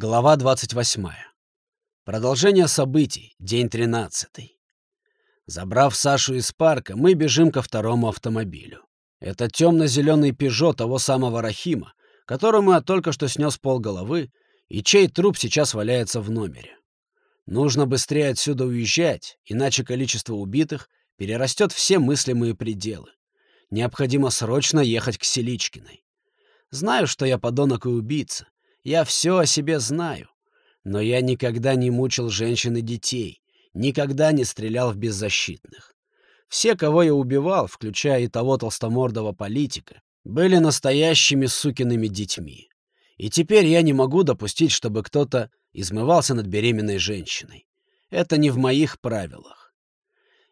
Глава 28. Продолжение событий. День 13. Забрав Сашу из парка, мы бежим ко второму автомобилю. Это темно-зеленый «Пежо» того самого Рахима, которому я только что снес пол головы, и чей труп сейчас валяется в номере. Нужно быстрее отсюда уезжать, иначе количество убитых перерастет все мыслимые пределы. Необходимо срочно ехать к Селичкиной. Знаю, что я подонок и убийца, я все о себе знаю. Но я никогда не мучил женщин и детей, никогда не стрелял в беззащитных. Все, кого я убивал, включая и того толстомордого политика, были настоящими сукиными детьми. И теперь я не могу допустить, чтобы кто-то измывался над беременной женщиной. Это не в моих правилах.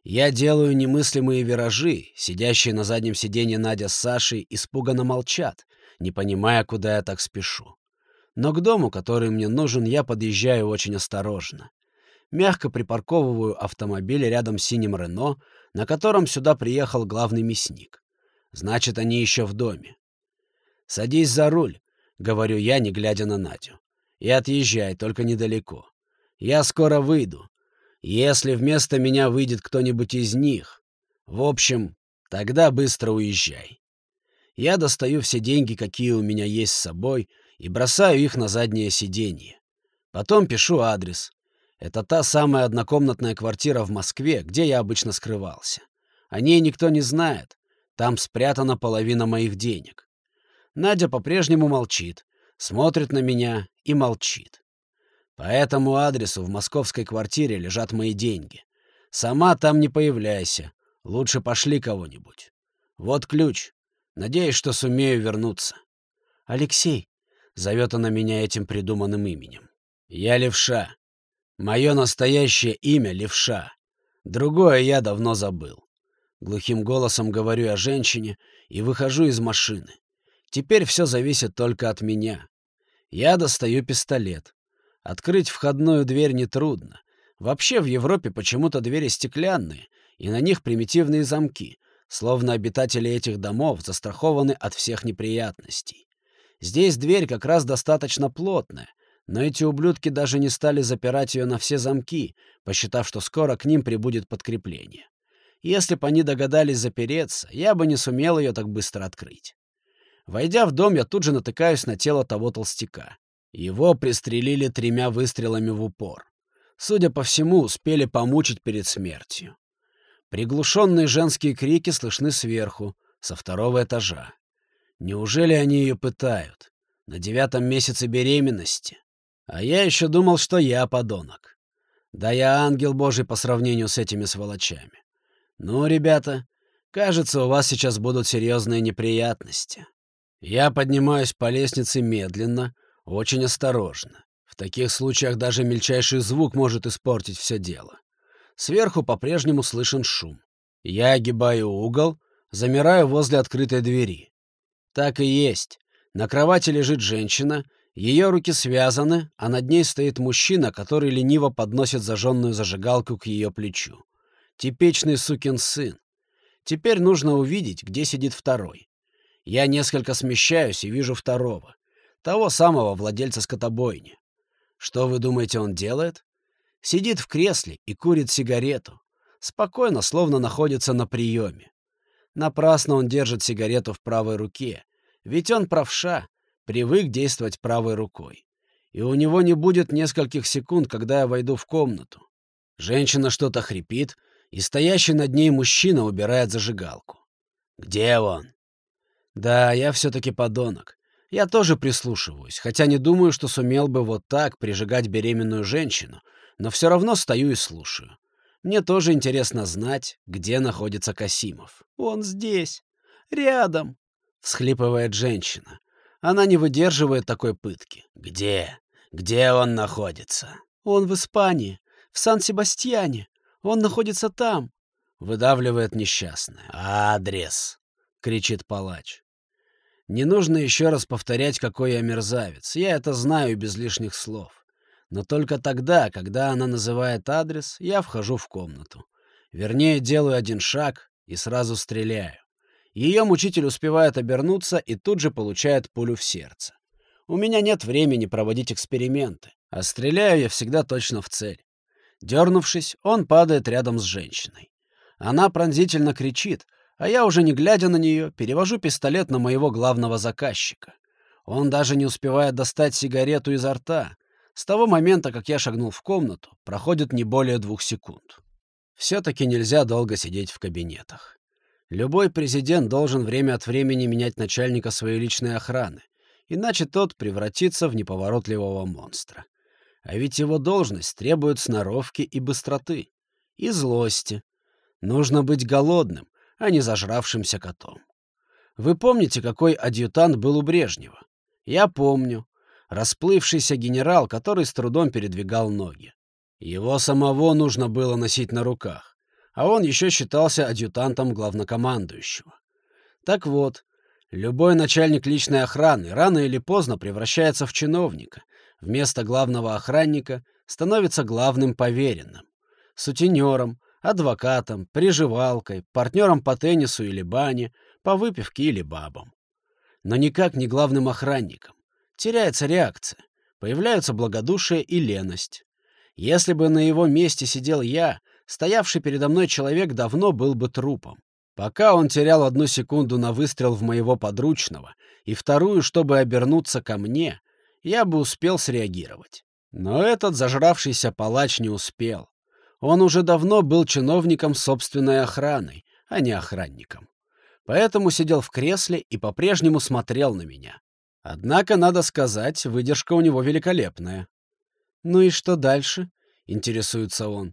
Я делаю немыслимые виражи, сидящие на заднем сиденье Надя с Сашей испуганно молчат, не понимая, куда я так спешу. Но к дому, который мне нужен, я подъезжаю очень осторожно. Мягко припарковываю автомобиль рядом с синим Рено, на котором сюда приехал главный мясник. Значит, они еще в доме. «Садись за руль», — говорю я, не глядя на Надю. «И отъезжай, только недалеко. Я скоро выйду. Если вместо меня выйдет кто-нибудь из них... В общем, тогда быстро уезжай». Я достаю все деньги, какие у меня есть с собой, — и бросаю их на заднее сиденье. Потом пишу адрес. Это та самая однокомнатная квартира в Москве, где я обычно скрывался. О ней никто не знает. Там спрятана половина моих денег. Надя по-прежнему молчит, смотрит на меня и молчит. По этому адресу в московской квартире лежат мои деньги. Сама там не появляйся. Лучше пошли кого-нибудь. Вот ключ. Надеюсь, что сумею вернуться. Алексей, Зовет она меня этим придуманным именем. Я левша. Мое настоящее имя — левша. Другое я давно забыл. Глухим голосом говорю о женщине и выхожу из машины. Теперь все зависит только от меня. Я достаю пистолет. Открыть входную дверь нетрудно. Вообще в Европе почему-то двери стеклянные, и на них примитивные замки, словно обитатели этих домов застрахованы от всех неприятностей. Здесь дверь как раз достаточно плотная, но эти ублюдки даже не стали запирать ее на все замки, посчитав, что скоро к ним прибудет подкрепление. Если бы они догадались запереться, я бы не сумел ее так быстро открыть. Войдя в дом, я тут же натыкаюсь на тело того толстяка. Его пристрелили тремя выстрелами в упор. Судя по всему, успели помучить перед смертью. Приглушенные женские крики слышны сверху, со второго этажа. Неужели они ее пытают? На девятом месяце беременности? А я еще думал, что я подонок. Да я ангел божий по сравнению с этими сволочами. Ну, ребята, кажется, у вас сейчас будут серьезные неприятности. Я поднимаюсь по лестнице медленно, очень осторожно. В таких случаях даже мельчайший звук может испортить все дело. Сверху по-прежнему слышен шум. Я огибаю угол, замираю возле открытой двери. Так и есть. На кровати лежит женщина, ее руки связаны, а над ней стоит мужчина, который лениво подносит зажженную зажигалку к ее плечу. Типичный сукин сын. Теперь нужно увидеть, где сидит второй. Я несколько смещаюсь и вижу второго. Того самого владельца скотобойни. Что вы думаете, он делает? Сидит в кресле и курит сигарету. Спокойно, словно находится на приеме. Напрасно он держит сигарету в правой руке, ведь он правша, привык действовать правой рукой. И у него не будет нескольких секунд, когда я войду в комнату. Женщина что-то хрипит, и стоящий над ней мужчина убирает зажигалку. «Где он?» «Да, я все-таки подонок. Я тоже прислушиваюсь, хотя не думаю, что сумел бы вот так прижигать беременную женщину, но все равно стою и слушаю. Мне тоже интересно знать, где находится Касимов. Он здесь, рядом, всхлипывает женщина. Она не выдерживает такой пытки. Где? Где он находится? Он в Испании, в Сан-Себастьяне. Он находится там, выдавливает несчастная. Адрес, кричит палач. Не нужно еще раз повторять, какой я мерзавец. Я это знаю без лишних слов. Но только тогда, когда она называет адрес, я вхожу в комнату. Вернее, делаю один шаг и сразу стреляю. Ее мучитель успевает обернуться и тут же получает пулю в сердце. У меня нет времени проводить эксперименты, а стреляю я всегда точно в цель. Дернувшись, он падает рядом с женщиной. Она пронзительно кричит, а я уже не глядя на нее, перевожу пистолет на моего главного заказчика. Он даже не успевает достать сигарету изо рта. С того момента, как я шагнул в комнату, проходит не более двух секунд. Все-таки нельзя долго сидеть в кабинетах. Любой президент должен время от времени менять начальника своей личной охраны, иначе тот превратится в неповоротливого монстра. А ведь его должность требует сноровки и быстроты, и злости. Нужно быть голодным, а не зажравшимся котом. Вы помните, какой адъютант был у Брежнева? Я помню. Расплывшийся генерал, который с трудом передвигал ноги. Его самого нужно было носить на руках, а он еще считался адъютантом главнокомандующего. Так вот, любой начальник личной охраны рано или поздно превращается в чиновника, вместо главного охранника становится главным поверенным, сутенером, адвокатом, приживалкой, партнером по теннису или бане, по выпивке или бабам. Но никак не главным охранником. Теряется реакция, появляются благодушие и леность. Если бы на его месте сидел я, стоявший передо мной человек давно был бы трупом. Пока он терял одну секунду на выстрел в моего подручного и вторую, чтобы обернуться ко мне, я бы успел среагировать. Но этот зажравшийся палач не успел. Он уже давно был чиновником собственной охраны, а не охранником. Поэтому сидел в кресле и по-прежнему смотрел на меня. Однако, надо сказать, выдержка у него великолепная. «Ну и что дальше?» — интересуется он.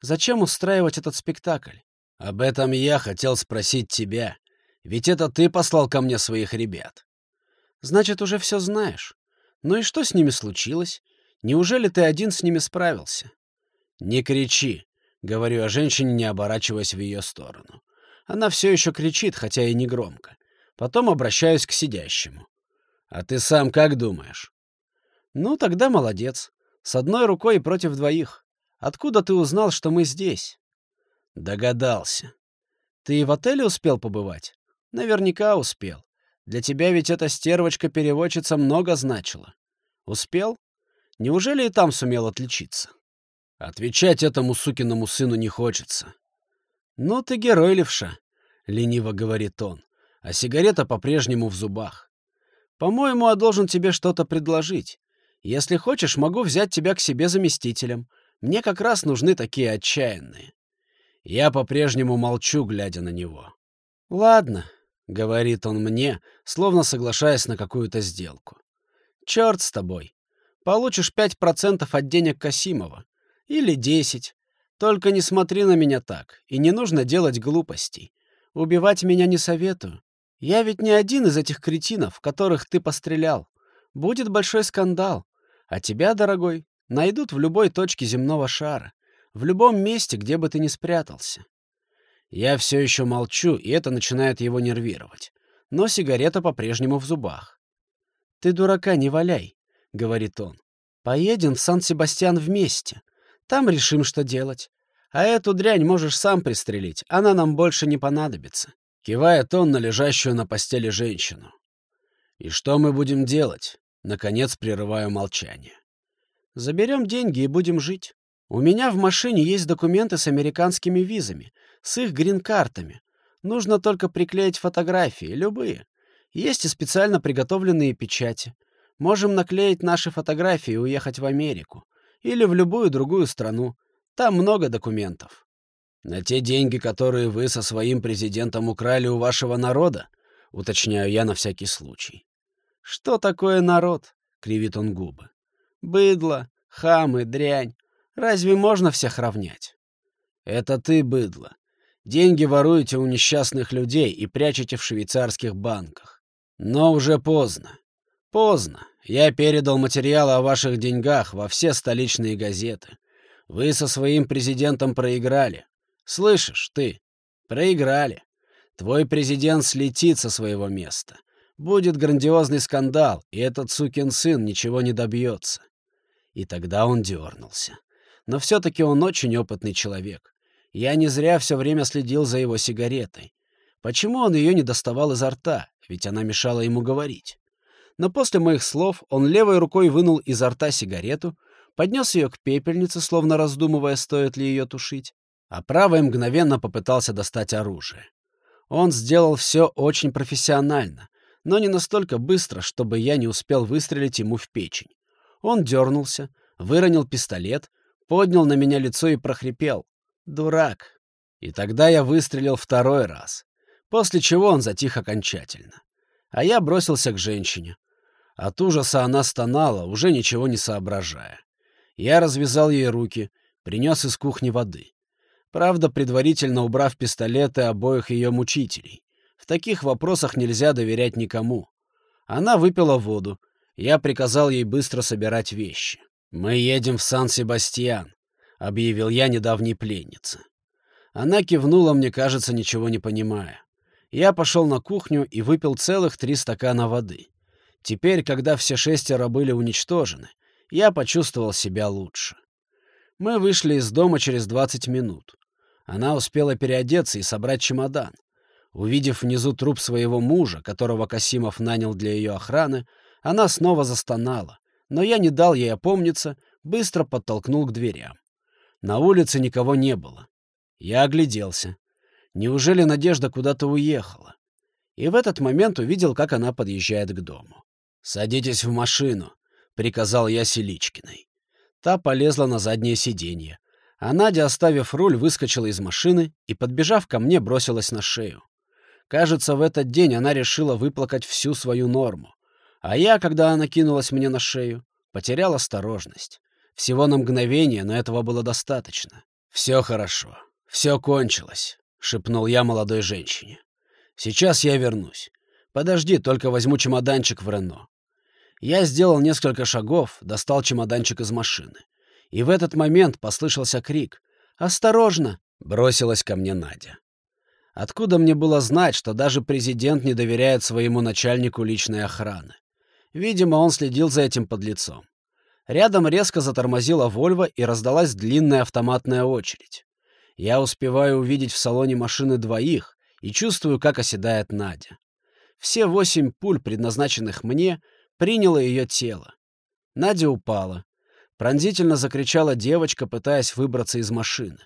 «Зачем устраивать этот спектакль?» «Об этом я хотел спросить тебя. Ведь это ты послал ко мне своих ребят». «Значит, уже все знаешь. Ну и что с ними случилось? Неужели ты один с ними справился? Не кричи, говорю о женщине, не оборачиваясь в ее сторону. Она все еще кричит, хотя и не громко. Потом обращаюсь к сидящему. А ты сам как думаешь? Ну, тогда молодец. С одной рукой и против двоих. Откуда ты узнал, что мы здесь? Догадался. Ты и в отеле успел побывать? Наверняка успел. Для тебя ведь эта стервочка-переводчица много значила. Успел? Неужели и там сумел отличиться? Отвечать этому сукиному сыну не хочется. «Ну ты герой, левша», — лениво говорит он, а сигарета по-прежнему в зубах. «По-моему, я должен тебе что-то предложить. Если хочешь, могу взять тебя к себе заместителем. Мне как раз нужны такие отчаянные». Я по-прежнему молчу, глядя на него. «Ладно», — говорит он мне, словно соглашаясь на какую-то сделку. «Черт с тобой. Получишь пять процентов от денег Касимова. Или десять. Только не смотри на меня так, и не нужно делать глупостей. Убивать меня не советую. Я ведь не один из этих кретинов, которых ты пострелял. Будет большой скандал. А тебя, дорогой, найдут в любой точке земного шара. В любом месте, где бы ты ни спрятался. Я все еще молчу, и это начинает его нервировать. Но сигарета по-прежнему в зубах. «Ты дурака не валяй», — говорит он. «Поедем в Сан-Себастьян вместе. Там решим, что делать. А эту дрянь можешь сам пристрелить. Она нам больше не понадобится». Кивает он на лежащую на постели женщину. «И что мы будем делать?» Наконец прерываю молчание. «Заберем деньги и будем жить. У меня в машине есть документы с американскими визами, с их грин-картами. Нужно только приклеить фотографии, любые. Есть и специально приготовленные печати. Можем наклеить наши фотографии и уехать в Америку. Или в любую другую страну. Там много документов. На те деньги, которые вы со своим президентом украли у вашего народа? Уточняю я на всякий случай. Что такое народ? Кривит он губы. Быдло, хамы, дрянь. Разве можно всех равнять? Это ты, быдло. Деньги воруете у несчастных людей и прячете в швейцарских банках. Но уже поздно. Поздно. Я передал материалы о ваших деньгах во все столичные газеты. Вы со своим президентом проиграли. Слышишь, ты? Проиграли. Твой президент слетит со своего места. Будет грандиозный скандал, и этот сукин сын ничего не добьется. И тогда он дернулся. Но все-таки он очень опытный человек. Я не зря все время следил за его сигаретой. Почему он ее не доставал изо рта? Ведь она мешала ему говорить. но после моих слов он левой рукой вынул изо рта сигарету, поднес ее к пепельнице, словно раздумывая, стоит ли ее тушить, а правой мгновенно попытался достать оружие. Он сделал все очень профессионально, но не настолько быстро, чтобы я не успел выстрелить ему в печень. Он дернулся, выронил пистолет, поднял на меня лицо и прохрипел. «Дурак!» И тогда я выстрелил второй раз, после чего он затих окончательно. А я бросился к женщине. От ужаса она стонала, уже ничего не соображая. Я развязал ей руки, принес из кухни воды. Правда, предварительно убрав пистолеты обоих ее мучителей. В таких вопросах нельзя доверять никому. Она выпила воду. Я приказал ей быстро собирать вещи. «Мы едем в Сан-Себастьян», — объявил я недавней пленнице. Она кивнула, мне кажется, ничего не понимая. Я пошел на кухню и выпил целых три стакана воды. Теперь, когда все шестеро были уничтожены, я почувствовал себя лучше. Мы вышли из дома через 20 минут. Она успела переодеться и собрать чемодан. Увидев внизу труп своего мужа, которого Касимов нанял для ее охраны, она снова застонала, но я не дал ей опомниться, быстро подтолкнул к дверям. На улице никого не было. Я огляделся. Неужели Надежда куда-то уехала? И в этот момент увидел, как она подъезжает к дому. «Садитесь в машину», — приказал я Селичкиной. Та полезла на заднее сиденье, а Надя, оставив руль, выскочила из машины и, подбежав ко мне, бросилась на шею. Кажется, в этот день она решила выплакать всю свою норму. А я, когда она кинулась мне на шею, потерял осторожность. Всего на мгновение, но этого было достаточно. «Все хорошо. Все кончилось», — шепнул я молодой женщине. «Сейчас я вернусь. Подожди, только возьму чемоданчик в Рено». Я сделал несколько шагов, достал чемоданчик из машины. И в этот момент послышался крик. «Осторожно!» — бросилась ко мне Надя. Откуда мне было знать, что даже президент не доверяет своему начальнику личной охраны? Видимо, он следил за этим подлецом. Рядом резко затормозила Вольво и раздалась длинная автоматная очередь. Я успеваю увидеть в салоне машины двоих и чувствую, как оседает Надя. Все восемь пуль, предназначенных мне, приняло ее тело. Надя упала. Пронзительно закричала девочка, пытаясь выбраться из машины.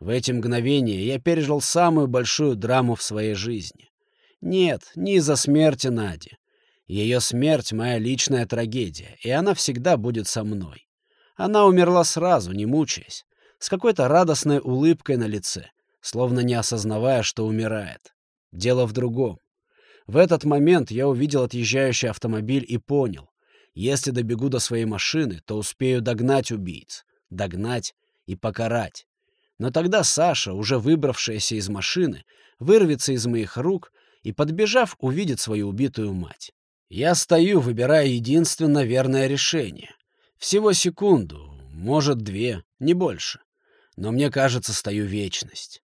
В эти мгновения я пережил самую большую драму в своей жизни. Нет, не из-за смерти Нади. Ее смерть — моя личная трагедия, и она всегда будет со мной. Она умерла сразу, не мучаясь, с какой-то радостной улыбкой на лице, словно не осознавая, что умирает. Дело в другом. В этот момент я увидел отъезжающий автомобиль и понял, если добегу до своей машины, то успею догнать убийц, догнать и покарать. Но тогда Саша, уже выбравшаяся из машины, вырвется из моих рук и, подбежав, увидит свою убитую мать. Я стою, выбирая единственно верное решение. Всего секунду, может, две, не больше. Но мне кажется, стою вечность.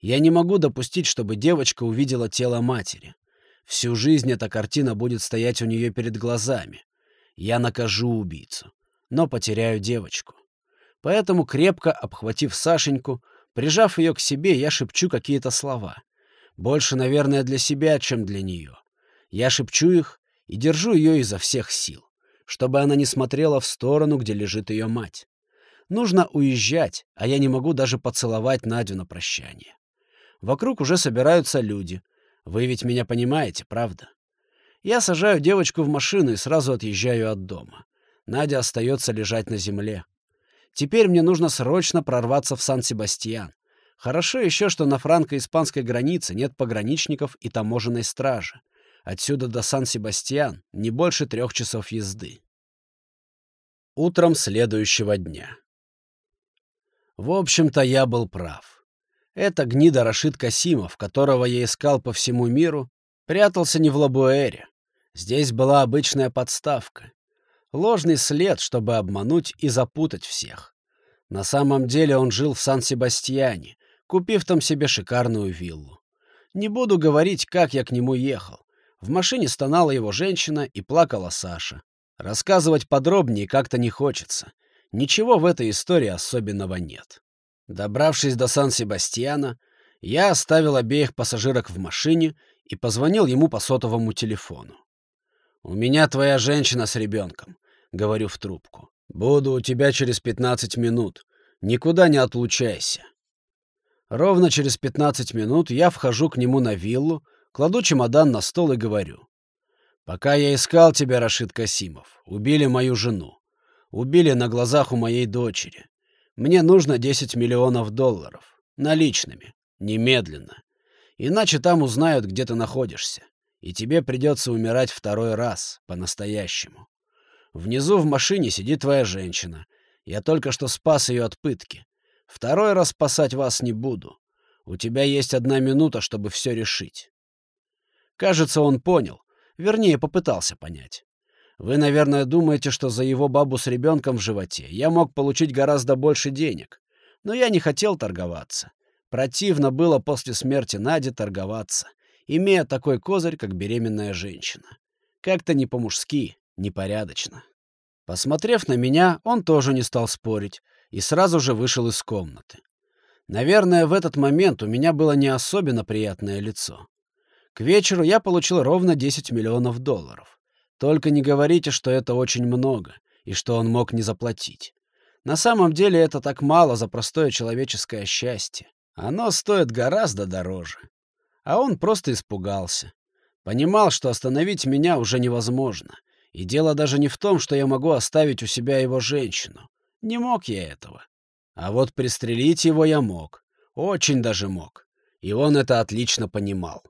Я не могу допустить, чтобы девочка увидела тело матери. Всю жизнь эта картина будет стоять у нее перед глазами. Я накажу убийцу, но потеряю девочку. Поэтому, крепко обхватив Сашеньку, прижав ее к себе, я шепчу какие-то слова. Больше, наверное, для себя, чем для нее. Я шепчу их и держу ее изо всех сил, чтобы она не смотрела в сторону, где лежит ее мать. Нужно уезжать, а я не могу даже поцеловать Надю на прощание. Вокруг уже собираются люди. Вы ведь меня понимаете, правда? Я сажаю девочку в машину и сразу отъезжаю от дома. Надя остается лежать на земле. Теперь мне нужно срочно прорваться в Сан-Себастьян. Хорошо еще, что на франко-испанской границе нет пограничников и таможенной стражи. Отсюда до Сан-Себастьян не больше трех часов езды. Утром следующего дня. В общем-то, я был прав. Это гнида Рашид Касимов, которого я искал по всему миру, прятался не в Лабуэре. Здесь была обычная подставка. Ложный след, чтобы обмануть и запутать всех. На самом деле он жил в Сан-Себастьяне, купив там себе шикарную виллу. Не буду говорить, как я к нему ехал. В машине стонала его женщина и плакала Саша. Рассказывать подробнее как-то не хочется. Ничего в этой истории особенного нет. Добравшись до Сан-Себастьяна, я оставил обеих пассажирок в машине и позвонил ему по сотовому телефону. «У меня твоя женщина с ребенком», — говорю в трубку. «Буду у тебя через 15 минут. Никуда не отлучайся». Ровно через 15 минут я вхожу к нему на виллу, кладу чемодан на стол и говорю. «Пока я искал тебя, Рашид Касимов, убили мою жену. Убили на глазах у моей дочери. Мне нужно 10 миллионов долларов. Наличными. Немедленно. Иначе там узнают, где ты находишься. И тебе придется умирать второй раз, по-настоящему. Внизу в машине сидит твоя женщина. Я только что спас ее от пытки. Второй раз спасать вас не буду. У тебя есть одна минута, чтобы все решить. Кажется, он понял. Вернее, попытался понять. Вы, наверное, думаете, что за его бабу с ребенком в животе я мог получить гораздо больше денег. Но я не хотел торговаться. Противно было после смерти Нади торговаться, имея такой козырь, как беременная женщина. Как-то не по-мужски, непорядочно. Посмотрев на меня, он тоже не стал спорить и сразу же вышел из комнаты. Наверное, в этот момент у меня было не особенно приятное лицо. К вечеру я получил ровно 10 миллионов долларов. Только не говорите, что это очень много, и что он мог не заплатить. На самом деле это так мало за простое человеческое счастье. Оно стоит гораздо дороже. А он просто испугался. Понимал, что остановить меня уже невозможно. И дело даже не в том, что я могу оставить у себя его женщину. Не мог я этого. А вот пристрелить его я мог. Очень даже мог. И он это отлично понимал.